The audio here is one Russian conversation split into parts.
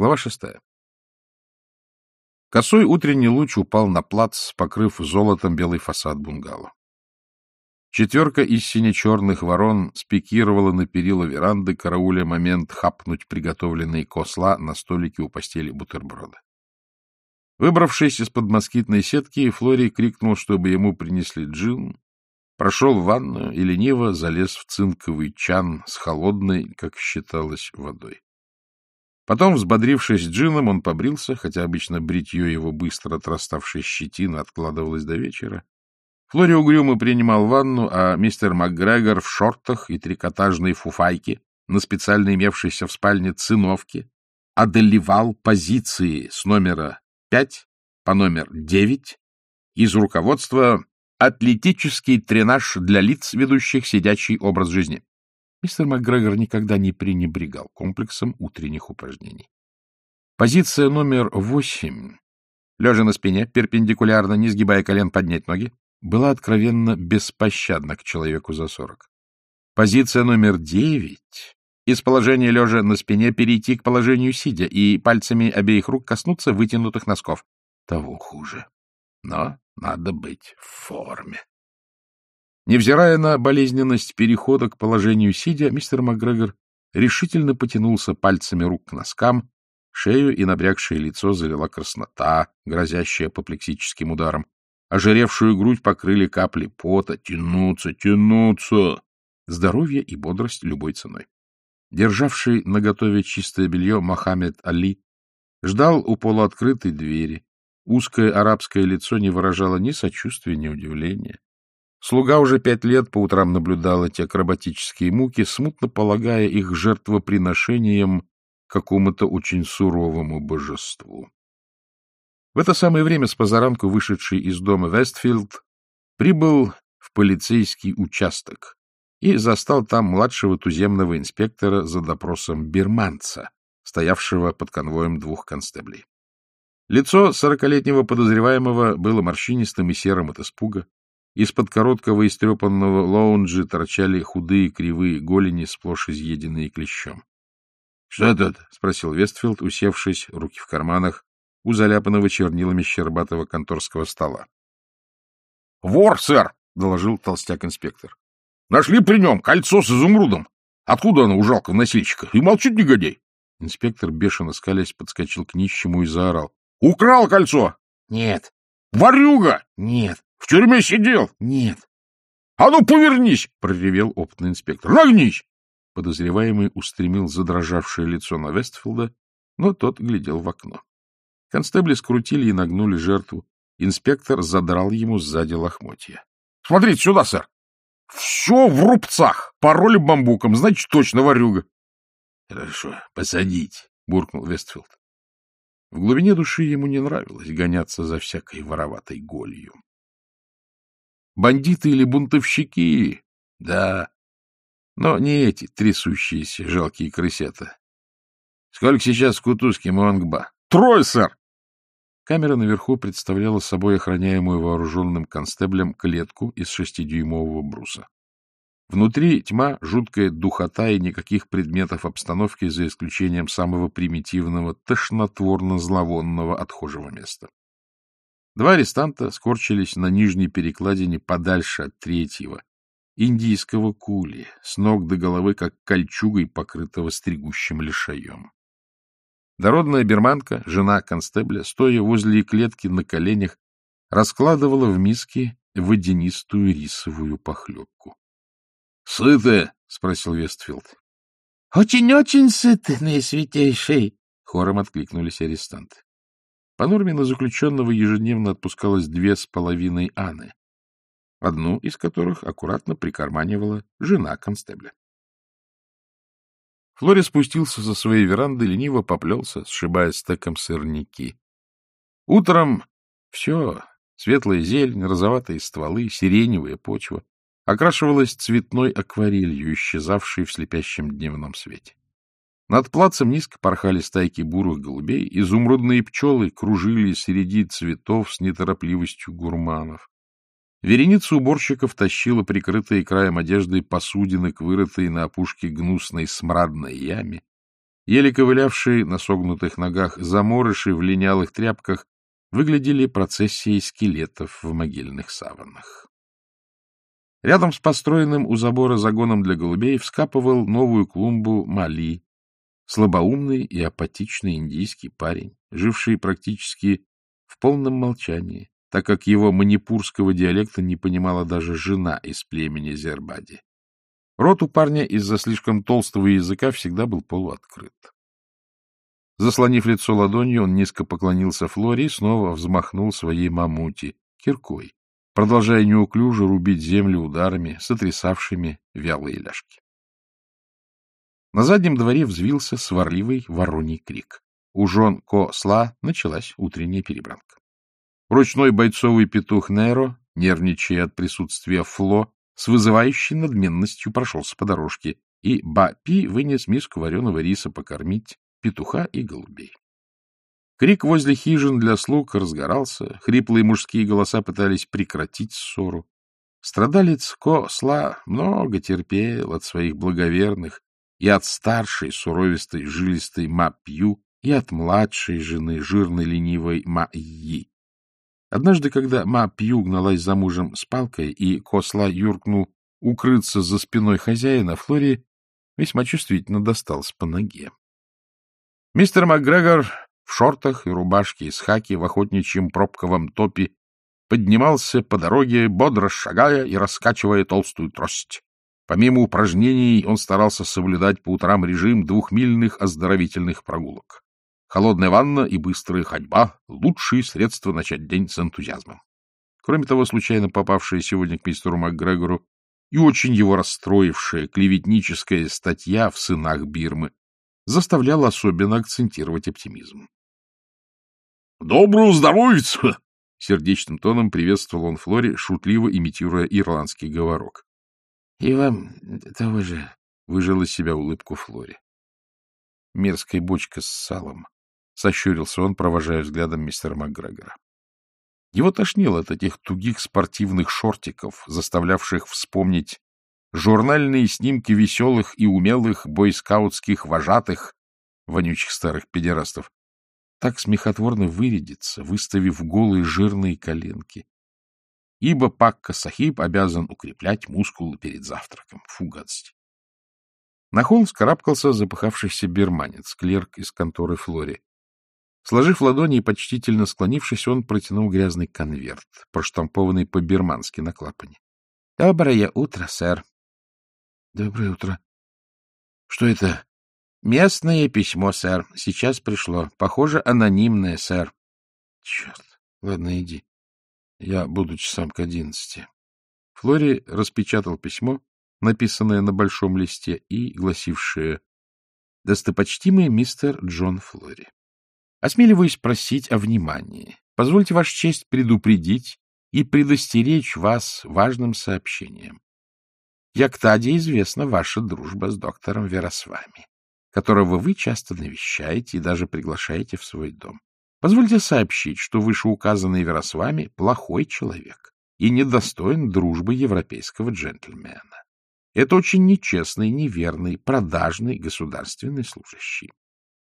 Глава шестая. Косой утренний луч упал на плац, покрыв золотом белый фасад бунгало. Четверка из сине-черных ворон спикировала на перила веранды, карауля момент хапнуть приготовленные косла на столике у постели бутерброда. Выбравшись из-под москитной сетки, Флори крикнул, чтобы ему принесли джин, прошел в ванную и лениво залез в цинковый чан с холодной, как считалось, водой. Потом, взбодрившись джином, он побрился, хотя обычно бритье его быстро отраставшей щетины откладывалось до вечера, Флори угрюмо принимал ванну, а мистер МакГрегор в шортах и трикотажной фуфайке на специально имевшейся в спальне циновке одолевал позиции с номера 5 по номер 9 из руководства «Атлетический тренаж для лиц, ведущих сидячий образ жизни». Мистер МакГрегор никогда не пренебрегал комплексом утренних упражнений. Позиция номер 8. Лежа на спине, перпендикулярно, не сгибая колен, поднять ноги была откровенно беспощадна к человеку за сорок. Позиция номер девять — из положения лежа на спине перейти к положению сидя и пальцами обеих рук коснуться вытянутых носков. Того хуже. Но надо быть в форме. Невзирая на болезненность перехода к положению сидя, мистер МакГрегор решительно потянулся пальцами рук к носкам, шею и набрякшее лицо залила краснота, грозящая апоплексическим ударом. Ожиревшую грудь покрыли капли пота. Тянуться, тянуться! Здоровье и бодрость любой ценой. Державший наготове чистое белье Мохаммед Али ждал у полуоткрытой двери. Узкое арабское лицо не выражало ни сочувствия, ни удивления. Слуга уже пять лет по утрам наблюдал эти акробатические муки, смутно полагая их жертвоприношением какому-то очень суровому божеству. В это самое время с позаранку вышедший из дома Вестфилд прибыл в полицейский участок и застал там младшего туземного инспектора за допросом бирманца, стоявшего под конвоем двух констеблей. Лицо сорокалетнего подозреваемого было морщинистым и серым от испуга. Из-под короткого истрепанного лонджи торчали худые кривые голени, сплошь изъеденные клещом. — Что тут? — спросил Вестфилд, усевшись, руки в карманах, у заляпанного чернилами щербатого конторского стола. — Вор, сэр! — доложил толстяк-инспектор. — Нашли при нем кольцо с изумрудом. Откуда оно у жалкого носильщика? И молчит негодяй. Инспектор, бешено скалясь, подскочил к нищему и заорал. — Украл кольцо! — Нет. — Ворюга! — Нет. — В тюрьме сидел? — Нет. — А ну, повернись! — проревел опытный инспектор. — Нагнись! Подозреваемый устремил задрожавшее лицо на Вестфилда, но тот глядел в окно. Констебли скрутили и нагнули жертву. Инспектор задрал ему сзади лохмотья. — Смотрите сюда, сэр! Все в рубцах, пороли бамбуком, значит, точно ворюга. — Хорошо, посадить, — буркнул Вестфилд. В глубине души ему не нравилось гоняться за всякой вороватой голью. Бандиты или бунтовщики? Да. Но не эти трясущиеся жалкие крысята. Сколько сейчас в кутузке, Монг Ба? Трое, сэр! Камера наверху представляла собой охраняемую вооруженным констеблем клетку из шестидюймового бруса. Внутри тьма, жуткая духота и никаких предметов обстановки, за исключением самого примитивного, тошнотворно-зловонного отхожего места. Два арестанта скорчились на нижней перекладине подальше от третьего, индийского кули, с ног до головы, как кольчугой, покрытого стригущим лишаем. Дородная берманка, жена констебля, стоя возле клетки на коленях, раскладывала в миске водянистую рисовую похлебку. — Сыты? — спросил Вестфилд. — Очень-очень сыты, наисвятейший! — хором откликнулись арестанты. По норме на заключенного ежедневно отпускалось две с половиной аны, одну из которых аккуратно прикарманивала жена констебля. Флори спустился со своей веранды, лениво поплелся, сшибая стеком сорняки. Утром все, светлая зелень, розоватые стволы, сиреневая почва, окрашивалась цветной акварелью, исчезавшей в слепящем дневном свете. Над плацем низко порхали стайки бурых голубей, изумрудные пчелы кружили среди цветов с неторопливостью гурманов. Вереница уборщиков тащила прикрытые краем одежды посудины к вырытой на опушке гнусной смрадной яме, Еле ковылявшие на согнутых ногах заморыши в линялых тряпках выглядели процессией скелетов в могильных саваннах. Рядом с построенным у забора загоном для голубей вскапывал новую клумбу Мали, слабоумный и апатичный индийский парень, живший практически в полном молчании, так как его манипурского диалекта не понимала даже жена из племени Зербади. Рот у парня из-за слишком толстого языка всегда был полуоткрыт. Заслонив лицо ладонью, он низко поклонился Флоре и снова взмахнул своей мамути, киркой, продолжая неуклюже рубить землю ударами, сотрясавшими вялые ляжки. На заднем дворе взвился сварливый вороний крик. У жен Ко-Сла началась утренняя перебранка. Ручной бойцовый петух Неро, нервничая от присутствия Фло, с вызывающей надменностью прошелся по дорожке, и Ба-Пи вынес миску вареного риса покормить петуха и голубей. Крик возле хижин для слуг разгорался, хриплые мужские голоса пытались прекратить ссору. Страдалец Ко-Сла много терпел от своих благоверных и от старшей суровистой жилистой Ма-Пью, и от младшей жены жирной ленивой Ма-Yi. Однажды, когда Ма-Пью гналась за мужем с палкой, и Косла юркнул укрыться за спиной хозяина, Флори весьма чувствительно достался по ноге. Мистер МакГрегор в шортах и рубашке из хаки в охотничьем пробковом топе поднимался по дороге, бодро шагая и раскачивая толстую трость. Помимо упражнений он старался соблюдать по утрам режим двухмильных оздоровительных прогулок. Холодная ванна и быстрая ходьба — лучшие средства начать день с энтузиазмом. Кроме того, случайно попавшая сегодня к мистеру МакГрегору и очень его расстроившая клеветническая статья в «Сынах Бирмы» заставлял особенно акцентировать оптимизм. — Доброго здоровья! — сердечным тоном приветствовал он Флори, шутливо имитируя ирландский говорок. — И вам того же, — выжил из себя улыбку Флори. Мерзкая бочка с салом. Сощурился он, провожая взглядом мистера МакГрегора. Его тошнило от этих тугих спортивных шортиков, заставлявших вспомнить журнальные снимки веселых и умелых бойскаутских вожатых, вонючих старых педерастов, так смехотворно вырядиться, выставив голые жирные коленки. Ибо Пакка Сахиб обязан укреплять мускулы перед завтраком. Фу, гадость. На холм скарабкался запыхавшийся берманец, клерк из конторы Флори. Сложив ладони и почтительно склонившись, он протянул грязный конверт, проштампованный по-бермански на клапане. — Доброе утро, сэр. — Доброе утро. — Что это? — Местное письмо, сэр. Сейчас пришло. Похоже, анонимное, сэр. — Черт. Ладно, иди. Я буду часам к одиннадцати. Флори распечатал письмо, написанное на большом листе и гласившее «Достопочтимый мистер Джон Флори, осмеливаюсь просить о внимании. Позвольте, Ваша честь, предупредить и предостеречь вас важным сообщением. Яктаде известна ваша дружба с доктором Веросвами, которого вы часто навещаете и даже приглашаете в свой дом. Позвольте сообщить, что вышеуказанный Веросвами плохой человек и недостоин дружбы европейского джентльмена. Это очень нечестный, неверный, продажный государственный служащий.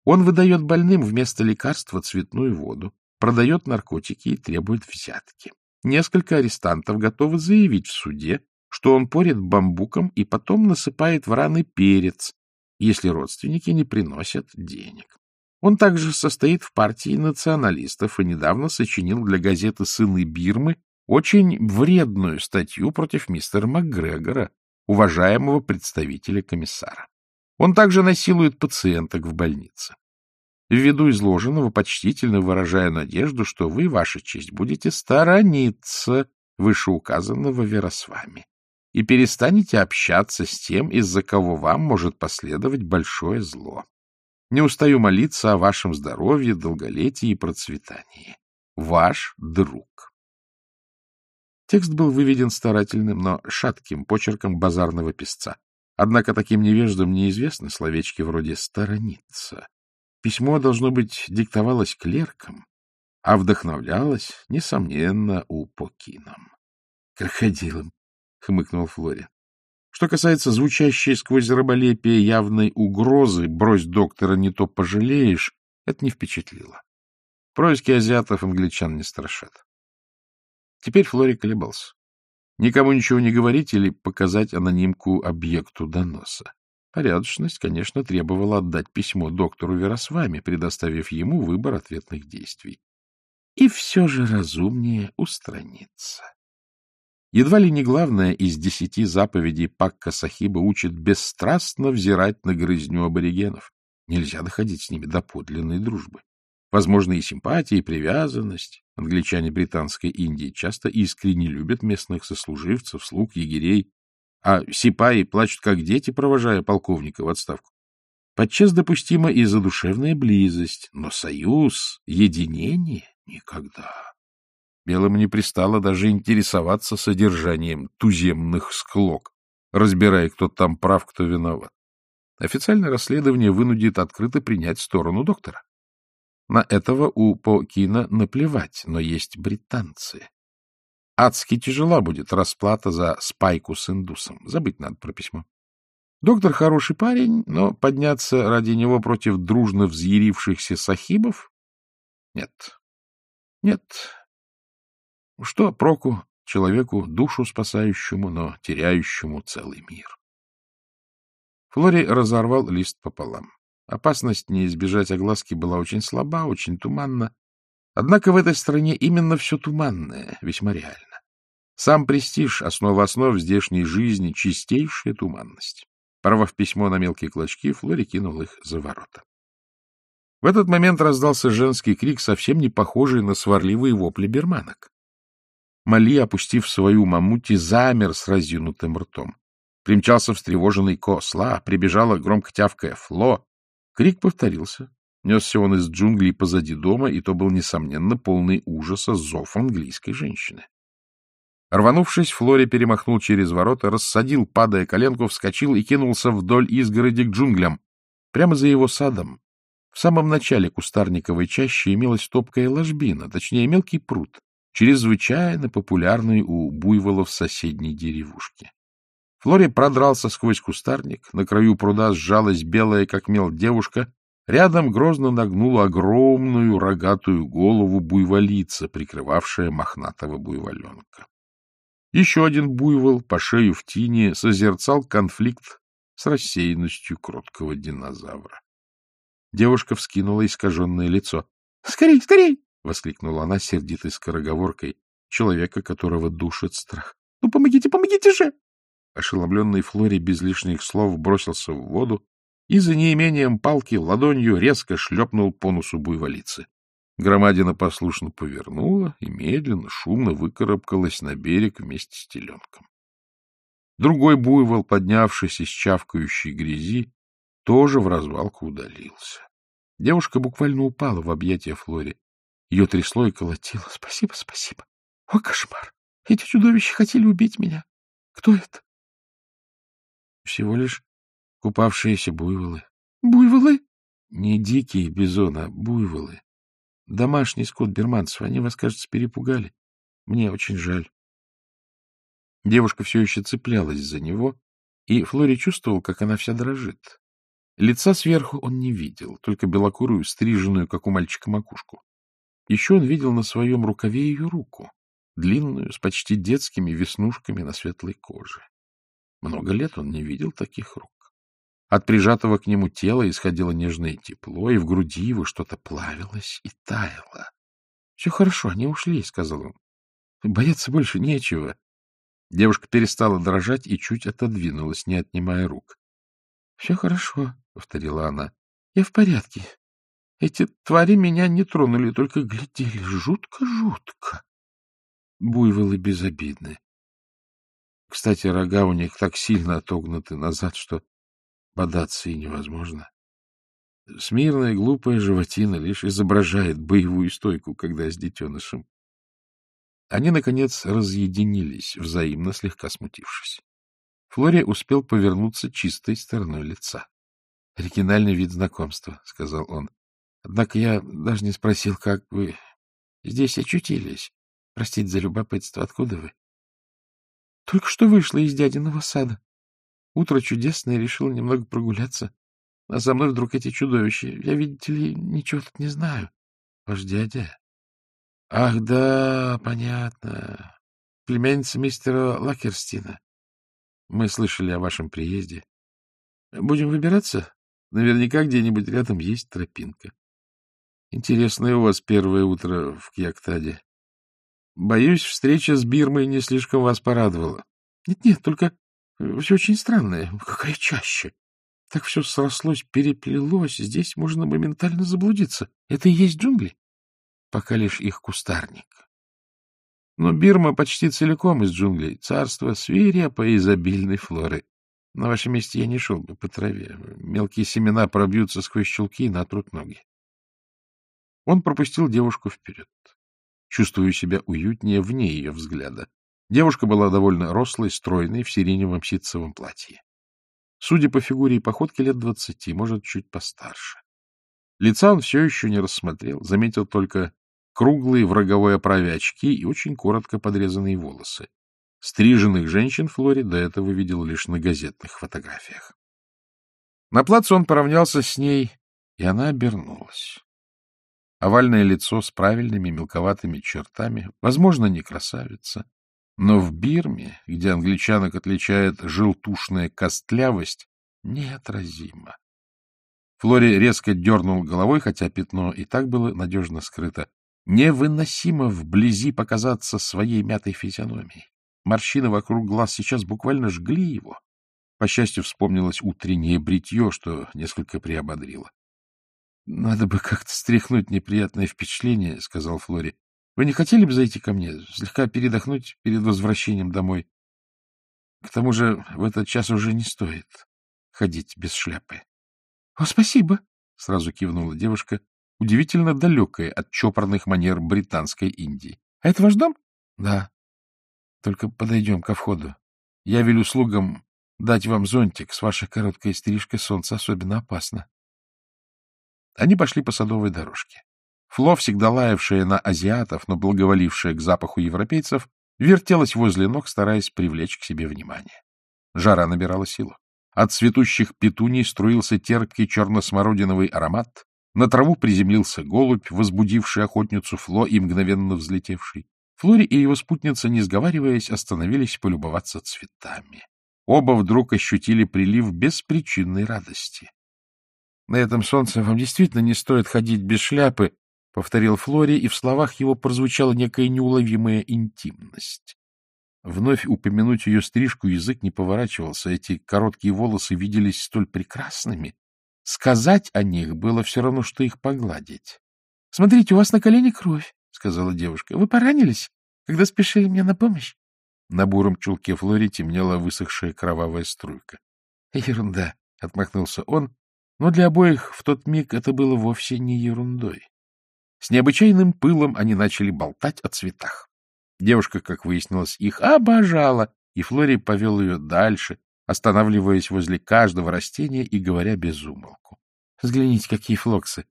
Он выдает больным вместо лекарства цветную воду, продает наркотики и требует взятки. Несколько арестантов готовы заявить в суде, что он порит бамбуком и потом насыпает в раны перец, если родственники не приносят денег. Он также состоит в партии националистов и недавно сочинил для газеты «Сыны Бирмы» очень вредную статью против мистера МакГрегора, уважаемого представителя комиссара. Он также насилует пациенток в больнице. Ввиду изложенного, почтительно выражая надежду, что вы, ваша честь, будете сторониться вышеуказанного Веросвами и перестанете общаться с тем, из-за кого вам может последовать большое зло. Не устаю молиться о вашем здоровье, долголетии и процветании. Ваш друг. Текст был выведен старательным, но шатким почерком базарного писца. Однако таким невеждам неизвестны словечки вроде «сторониться». Письмо, должно быть, диктовалось клерком, а вдохновлялось, несомненно, у Покином. — Крокодилом, — хмыкнул Флори. Что касается звучащей сквозь раболепие явной угрозы «брось доктора, не то пожалеешь», это не впечатлило. Происки азиатов англичан не страшат. Теперь Флори колебался. Никому ничего не говорить или показать анонимку объекту доноса. Порядочность, конечно, требовала отдать письмо доктору Веросвами, предоставив ему выбор ответных действий. И все же разумнее устраниться. Едва ли не главное из десяти заповедей Пакка Сахиба учит бесстрастно взирать на грызню аборигенов. Нельзя доходить с ними до подлинной дружбы. Возможно, и симпатия, и привязанность. Англичане Британской Индии часто искренне любят местных сослуживцев, слуг, егерей, а сипаи плачут как дети, провожая полковника в отставку. Подчас допустима и задушевная близость, но союз, единение — никогда. Белым не пристало даже интересоваться содержанием туземных склок, разбирая, кто там прав, кто виноват. Официальное расследование вынудит открыто принять сторону доктора. На этого у Покина наплевать, но есть британцы. Адски тяжела будет расплата за спайку с индусом. Забыть надо про письмо. Доктор хороший парень, но подняться ради него против дружно взъярившихся сахибов? Нет. Нет. Что проку человеку, душу спасающему, но теряющему целый мир? Флори разорвал лист пополам. Опасность не избежать огласки была очень слаба, очень туманна. Однако в этой стране именно все туманное, весьма реально. Сам престиж, основа основ здешней жизни, чистейшая туманность. Порвав письмо на мелкие клочки, Флори кинул их за ворота. В этот момент раздался женский крик, совсем не похожий на сварливые вопли берманок. Мали, опустив свою мамути, замер с разъюнутым ртом. Примчался встревоженный Косла, прибежала громко тявкая Фло. Крик повторился. Несся он из джунглей позади дома, и то был, несомненно, полный ужаса зов английской женщины. Рванувшись, Флори перемахнул через ворота, рассадил, падая коленку, вскочил и кинулся вдоль изгороди к джунглям. Прямо за его садом, в самом начале кустарниковой чащи, имелась топкая ложбина, точнее, мелкий пруд, чрезвычайно популярный у буйволов соседней деревушки. Флори продрался сквозь кустарник, на краю пруда сжалась белая, как мел, девушка, рядом грозно нагнула огромную рогатую голову буйволица, прикрывавшая мохнатого буйволенка. Еще один буйвол по шею в тине созерцал конфликт с рассеянностью кроткого динозавра. Девушка вскинула искаженное лицо. — Скорей, скорей! — воскликнула она сердитой скороговоркой человека, которого душит страх. — Ну, помогите, помогите же! Ошеломленный Флори без лишних слов бросился в воду и за неимением палки ладонью резко шлепнул по носу буйволицы. Громадина послушно повернула и медленно, шумно выкарабкалась на берег вместе с теленком. Другой буйвол, поднявшись из чавкающей грязи, тоже в развалку удалился. Девушка буквально упала в объятия Флори. Ее трясло и колотило. — Спасибо, спасибо. О, кошмар! Эти чудовища хотели убить меня. Кто это? — Всего лишь купавшиеся буйволы. — Буйволы? — Не дикие бизоны, а буйволы. Домашний скот берманцев, они вас, кажется, перепугали. Мне очень жаль. Девушка все еще цеплялась за него, и Флори чувствовал, как она вся дрожит. Лица сверху он не видел, только белокурую, стриженную, как у мальчика, макушку. Еще он видел на своем рукаве ее руку, длинную, с почти детскими веснушками на светлой коже. Много лет он не видел таких рук. От прижатого к нему тела исходило нежное тепло, и в груди его что-то плавилось и таяло. — Все хорошо, они ушли, — сказал он. — Бояться больше нечего. Девушка перестала дрожать и чуть отодвинулась, не отнимая рук. — Все хорошо, — повторила она. — Я в порядке. Эти твари меня не тронули, только глядели жутко-жутко. Буйволы безобидны. Кстати, рога у них так сильно отогнуты назад, что Бодаться и невозможно. Смирная, глупая животина лишь изображает боевую стойку, когда с детенышем. Они, наконец, разъединились, взаимно слегка смутившись. Флори успел повернуться чистой стороной лица. — Оригинальный вид знакомства, — сказал он. — Однако я даже не спросил, как вы здесь очутились. Простите за любопытство, откуда вы? — Только что вышла из дядиного сада. Утро чудесное, решил немного прогуляться. А за мной вдруг эти чудовища. Я, видите ли, ничего тут не знаю. Ваш дядя? Ах, да, понятно. Племянница мистера Лакерстина. Мы слышали о вашем приезде. Будем выбираться? Наверняка где-нибудь рядом есть тропинка. Интересное у вас первое утро в Кьяктаде. Боюсь, встреча с Бирмой не слишком вас порадовала. Нет-нет, только все очень странное. Какая чаще. Так все срослось, переплелось. Здесь можно моментально заблудиться. Это и есть джунгли. Пока лишь их кустарник. Но Бирма почти целиком из джунглей. Царство свирепой изобильной флоры. На вашем месте я не шел бы по траве. Мелкие семена пробьются сквозь щелки и натрут ноги. Он пропустил девушку вперед. Чувствую себя уютнее вне ее взгляда. Девушка была довольно рослой, стройной, в сиреневом ситцевом платье. Судя по фигуре и походке, лет двадцати, может, чуть постарше. Лица он все еще не рассмотрел, заметил только круглые в роговой оправе очки и очень коротко подрезанные волосы. Стриженных женщин Флори до этого видел лишь на газетных фотографиях. На плацу он поравнялся с ней, и она обернулась. Овальное лицо с правильными мелковатыми чертами, возможно, не красавица, но в Бирме, где англичанок отличает желтушная костлявость, неотразимо. Флори резко дернул головой, хотя пятно и так было надежно скрыто. Невыносимо вблизи показаться своей мятой физиономией. Морщины вокруг глаз сейчас буквально жгли его. По счастью, вспомнилось утреннее бритье, что несколько приободрило. — Надо бы как-то стряхнуть неприятное впечатление, — сказал Флори. Вы не хотели бы зайти ко мне, слегка передохнуть перед возвращением домой? К тому же в этот час уже не стоит ходить без шляпы. — О, спасибо! — сразу кивнула девушка, удивительно далекая от чопорных манер британской Индии. — А это ваш дом? — Да. Только подойдем ко входу. Я велю слугам дать вам зонтик. С вашей короткой стрижкой солнце особенно опасно. Они пошли по садовой дорожке. Фло, всегда лаявшая на азиатов, но благоволившая к запаху европейцев, вертелась возле ног, стараясь привлечь к себе внимание. Жара набирала силу. От цветущих петуний струился терпкий черно-смородиновый аромат, на траву приземлился голубь, возбудивший охотницу Фло и мгновенно взлетевший. Флори и его спутница, не сговариваясь, остановились полюбоваться цветами. Оба вдруг ощутили прилив беспричинной радости. — На этом солнце вам действительно не стоит ходить без шляпы, — повторил Флори, и в словах его прозвучала некая неуловимая интимность. Вновь упомянуть ее стрижку язык не поворачивался, эти короткие волосы виделись столь прекрасными. Сказать о них было все равно, что их погладить. — Смотрите, у вас на колене кровь, — сказала девушка. — Вы поранились, когда спешили мне на помощь? На буром чулке Флори темнела высохшая кровавая струйка. — Ерунда, — отмахнулся он, но для обоих в тот миг это было вовсе не ерундой. С необычайным пылом они начали болтать о цветах. Девушка, как выяснилось, их обожала, и Флори повел ее дальше, останавливаясь возле каждого растения и говоря без умолку. — Взгляните, какие флоксы!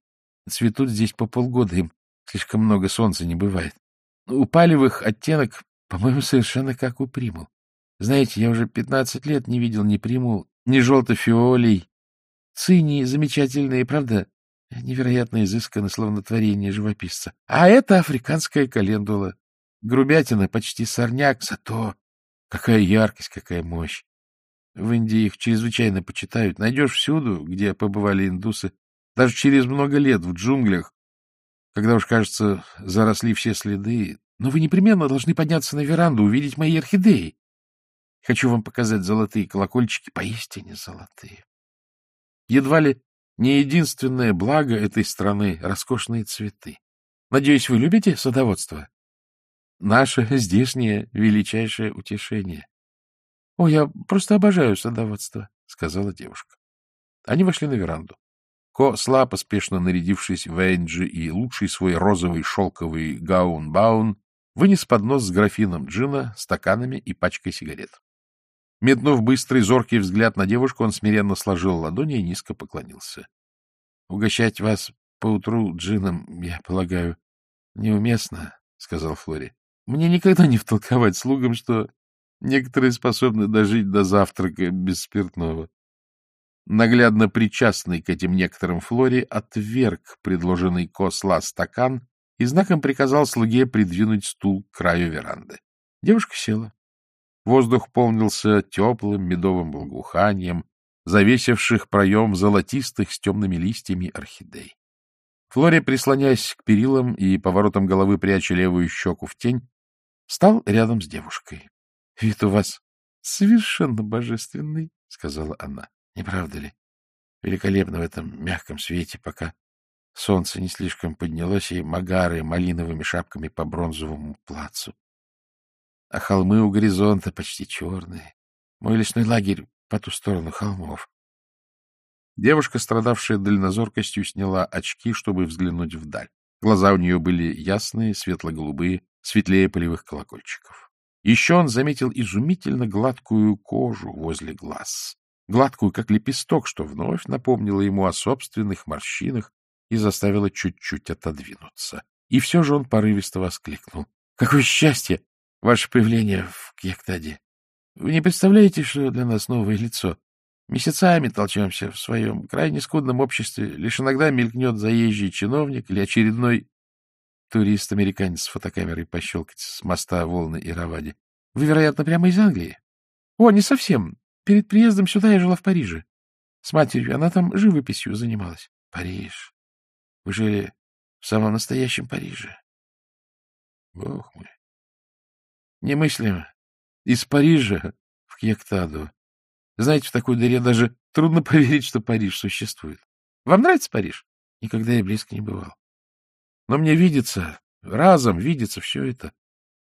Цветут здесь по полгода, им слишком много солнца не бывает. У палевых оттенок, по-моему, совершенно как у примул. Знаете, я уже пятнадцать лет не видел ни примул, ни желто-фиолей. Цинии замечательные, правда? Невероятно изысканно, словно живописца. А это африканская календула. Грубятина, почти сорняк, зато какая яркость, какая мощь. В Индии их чрезвычайно почитают. Найдешь всюду, где побывали индусы, даже через много лет в джунглях, когда уж, кажется, заросли все следы. Но вы непременно должны подняться на веранду, увидеть мои орхидеи. Хочу вам показать золотые колокольчики, поистине золотые. Едва ли не единственное благо этой страны — роскошные цветы. Надеюсь, вы любите садоводство? Наше здешнее величайшее утешение. — О, я просто обожаю садоводство, — сказала девушка. Они вошли на веранду. Ко Сла, поспешно нарядившись в Энджи и лучший свой розовый шелковый гаун-баун, вынес поднос с графином джина, стаканами и пачкой сигарет. Метнув быстрый, зоркий взгляд на девушку, он смиренно сложил ладони и низко поклонился. — Угощать вас поутру джином, я полагаю, неуместно, — сказал Флори. — Мне никогда не втолковать слугам, что Некоторые способны дожить до завтрака без спиртного. Наглядно причастный к этим некоторым Флоре отверг предложенный Косла стакан и знаком приказал слуге придвинуть стул к краю веранды. Девушка села. Воздух полнился теплым медовым благоуханием, завесивших проем золотистых с темными листьями орхидей. Флори, прислоняясь к перилам и поворотом головы пряча левую щеку в тень, стал рядом с девушкой. — Вид у вас совершенно божественный, — сказала она. — Не правда ли? Великолепно в этом мягком свете, пока солнце не слишком поднялось, и магары малиновыми шапками по бронзовому плацу. А холмы у горизонта почти черные. Мой лесной лагерь по ту сторону холмов. Девушка, страдавшая дальнозоркостью, сняла очки, чтобы взглянуть вдаль. Глаза у нее были ясные, светло-голубые, светлее полевых колокольчиков. Еще он заметил изумительно гладкую кожу возле глаз, гладкую, как лепесток, что вновь напомнило ему о собственных морщинах и заставило чуть-чуть отодвинуться. И все же он порывисто воскликнул. — Какое счастье! Ваше появление в Кьяктаде! Вы не представляете, что для нас новое лицо? Месяцами толчемся в своем крайне скудном обществе. Лишь иногда мелькнет заезжий чиновник или очередной турист-американец с фотокамерой пощелкать с моста Волны и Равади. Вы, вероятно, прямо из Англии? О, не совсем. Перед приездом сюда я жила в Париже. С матерью. Она там живописью занималась. Париж. Вы жили в самом настоящем Париже. Бог мой. Немыслимо. Из Парижа в Кьяктаду. Знаете, в такой дыре даже трудно поверить, что Париж существует. Вам нравится Париж? Никогда я близко не бывал. Но мне видится, разом видится все это.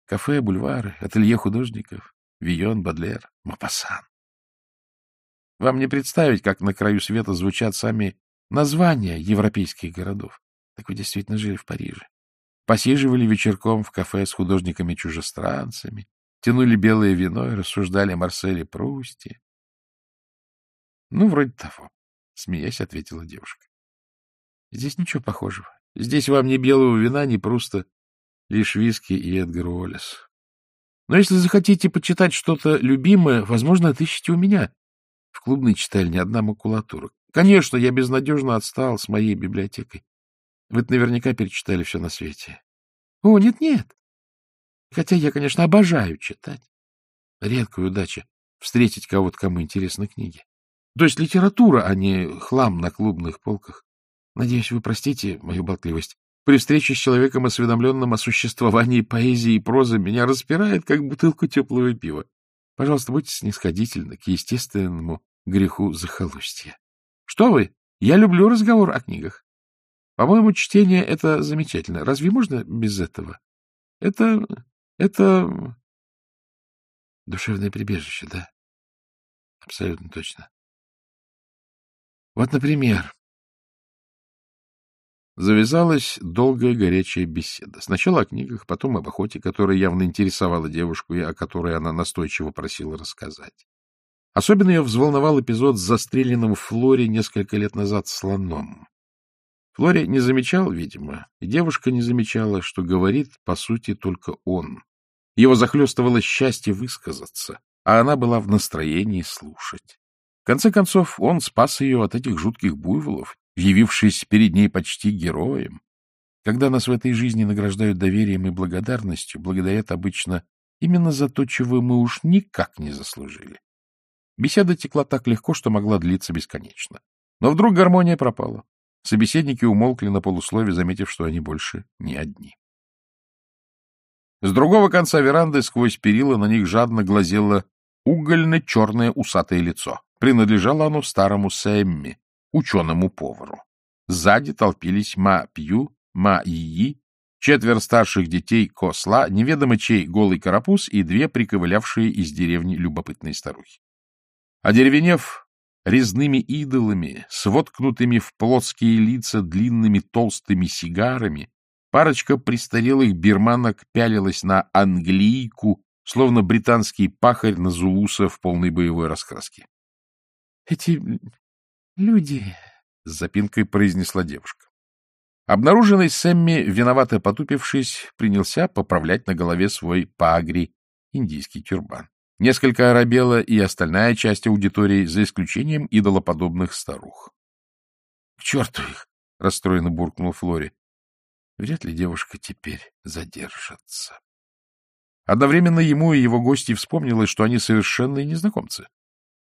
Кафе, бульвары, ателье художников, Вион, Бадлер, Мапасан. Вам не представить, как на краю света звучат сами названия европейских городов. Так вы действительно жили в Париже. Посиживали вечерком в кафе с художниками-чужестранцами, тянули белое вино и рассуждали о Марселе Прусте. — Ну, вроде того, — смеясь, ответила девушка. — Здесь ничего похожего. Здесь вам ни белого вина, ни Пруста, лишь виски и Эдгар Уоллес. Но если захотите почитать что-то любимое, возможно, отыщите у меня. В клубной читальне одна макулатура. Конечно, я безнадежно отстал с моей библиотекой. Вы наверняка перечитали все на свете. О, нет-нет. Хотя я, конечно, обожаю читать. Редкая удача встретить кого-то, кому интересны книги. То есть литература, а не хлам на клубных полках. Надеюсь, вы простите мою болтливость. При встрече с человеком, осведомленным о существовании поэзии и прозы, меня распирает, как бутылку теплого пива. Пожалуйста, будьте снисходительны к естественному греху захолустья. Что вы? Я люблю разговор о книгах. По-моему, чтение — это замечательно. Разве можно без этого? Это... это... Душевное прибежище, да? Абсолютно точно. Вот, например, Завязалась долгая горячая беседа. Сначала о книгах, потом об охоте, которая явно интересовала девушку и о которой она настойчиво просила рассказать. Особенно ее взволновал эпизод с застреленным в Флоре несколько лет назад слоном. Флори не замечал, видимо, и девушка не замечала, что говорит, по сути, только он. Его захлестывало счастье высказаться, а она была в настроении слушать. В конце концов, он спас ее от этих жутких буйволов явившись перед ней почти героем. Когда нас в этой жизни награждают доверием и благодарностью, благодарят обычно именно за то, чего мы уж никак не заслужили. Беседа текла так легко, что могла длиться бесконечно. Но вдруг гармония пропала. Собеседники умолкли на полуслове, заметив, что они больше не одни. С другого конца веранды сквозь перила на них жадно глазело угольно-черное усатое лицо. Принадлежало оно старому Сэмми, ученому-повару. Сзади толпились Ма-Пью, Ма-Ии, четверо старших детей Косла, неведомо чей голый карапуз и две приковылявшие из деревни любопытные старухи. Одеревенев резными идолами, с воткнутыми в плоские лица длинными толстыми сигарами, парочка престарелых бирманок пялилась на английку, словно британский пахарь на Зулуса в полной боевой раскраске. — Эти Люди, — с запинкой произнесла девушка. Обнаруженный Сэмми, виновато потупившись, принялся поправлять на голове свой пагри, индийский тюрбан. Несколько оробела и остальная часть аудитории, за исключением идолоподобных старух. — К черту их! — расстроенно буркнул Флори. Вряд ли девушка теперь задержится. Одновременно ему и его гости вспомнилось, что они совершенные незнакомцы.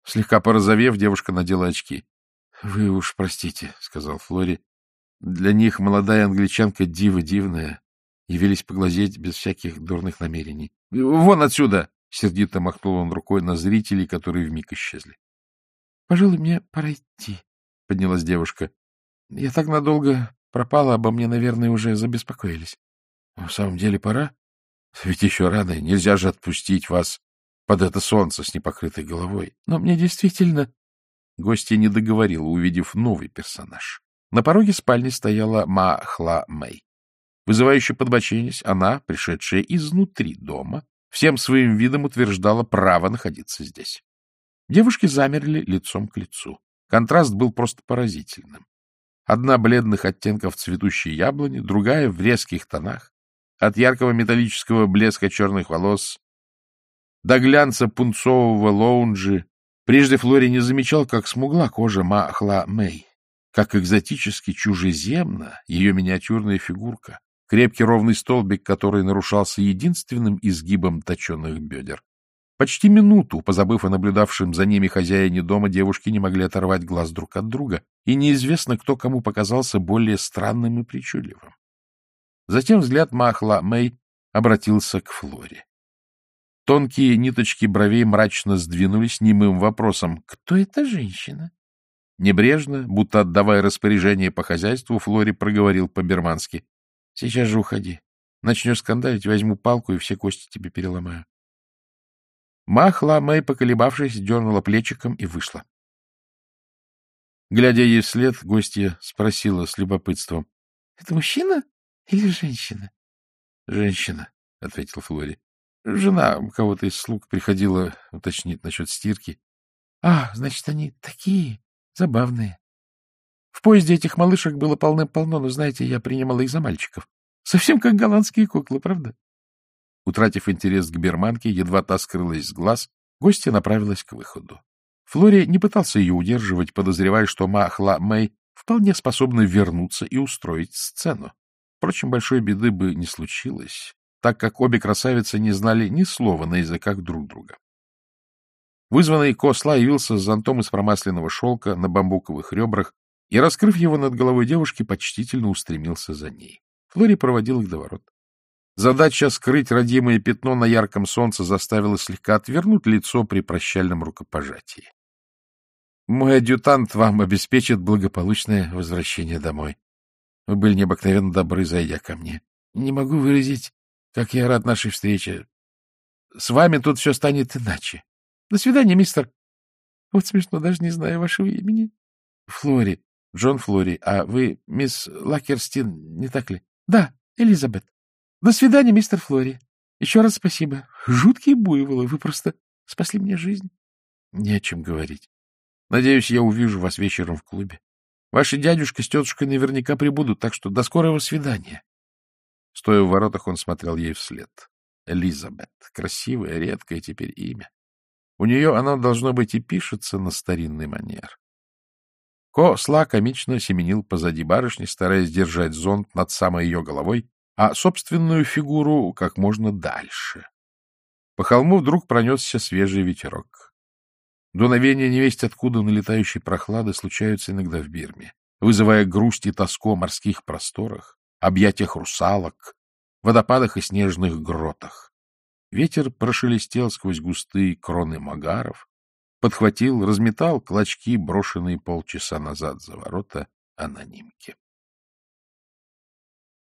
Слегка порозовев, девушка надела очки. — Вы уж простите, — сказал Флори. Для них молодая англичанка дива дивная. Явились поглазеть без всяких дурных намерений. — Вон отсюда! — сердито махнул он рукой на зрителей, которые вмиг исчезли. — Пожалуй, мне пора идти, — поднялась девушка. — Я так надолго пропала, обо мне, наверное, уже забеспокоились. — В самом деле пора? Ведь еще рано, нельзя же отпустить вас под это солнце с непокрытой головой. Но мне действительно... Гостья не договорила, увидев новый персонаж. На пороге спальни стояла Ма Хла Мэй. Вызывающе подбоченясь, она, пришедшая изнутри дома, всем своим видом утверждала право находиться здесь. Девушки замерли лицом к лицу. Контраст был просто поразительным. Одна бледных оттенков цветущей яблони, другая в резких тонах. От яркого металлического блеска черных волос до глянца пунцового лоунжи. Прежде Флори не замечал, как смугла кожа Махла Мэй, как экзотически чужеземна ее миниатюрная фигурка, крепкий ровный столбик, который нарушался единственным изгибом точенных бедер. Почти минуту, позабыв о наблюдавшем за ними хозяине дома, девушки не могли оторвать глаз друг от друга, и неизвестно, кто кому показался более странным и причудливым. Затем взгляд Махла Мэй обратился к Флоре. Тонкие ниточки бровей мрачно сдвинулись немым вопросом «Кто эта женщина?» Небрежно, будто отдавая распоряжение по хозяйству, Флори проговорил по-бермански. — Сейчас же уходи. Начнешь скандалить, возьму палку и все кости тебе переломаю. Махла Мэй, поколебавшись, дернула плечиком и вышла. Глядя ей вслед, гостья спросила с любопытством. — Это мужчина или женщина? — Женщина, — ответил Флори. Жена кого-то из слуг приходила уточнить насчет стирки. — А, значит, они такие забавные. В поезде этих малышек было полным-полно, но, знаете, я принимала их за мальчиков. Совсем как голландские куклы, правда? Утратив интерес к берманке, едва та скрылась с глаз, гостья направилась к выходу. Флори не пытался ее удерживать, подозревая, что Махла Мэй вполне способна вернуться и устроить сцену. Впрочем, большой беды бы не случилось так как обе красавицы не знали ни слова на языках друг друга. Вызванный Косла явился с зонтом из промасленного шелка на бамбуковых ребрах и, раскрыв его над головой девушки, почтительно устремился за ней. Флори проводил их до ворот. Задача скрыть родимое пятно на ярком солнце заставила слегка отвернуть лицо при прощальном рукопожатии. — Мой адъютант вам обеспечит благополучное возвращение домой. Вы были необыкновенно добры, зайдя ко мне. Не могу выразить как я рад нашей встрече. С вами тут все станет иначе. До свидания, мистер. Вот смешно, даже не знаю вашего имени. Флори. Джон Флори. А вы мисс Лакерстин, не так ли? Да, Элизабет. До свидания, мистер Флори. Еще раз спасибо. Жуткие буйволы. Вы просто спасли мне жизнь. Не о чем говорить. Надеюсь, я увижу вас вечером в клубе. Ваши дядюшка с тетушкой наверняка прибудут, так что до скорого свидания. Стоя в воротах, он смотрел ей вслед. Элизабет. Красивое, редкое теперь имя. У нее оно, должно быть, и пишется на старинный манер. Ко Сла комично семенил позади барышни, стараясь держать зонт над самой ее головой, а собственную фигуру как можно дальше. По холму вдруг пронесся свежий ветерок. Дуновения невесть откуда налетающей прохлады случаются иногда в Бирме, вызывая грусть и тоску о морских просторах, объятиях русалок, водопадах и снежных гротах. Ветер прошелестел сквозь густые кроны магаров, подхватил, разметал клочки, брошенные полчаса назад за ворота анонимки.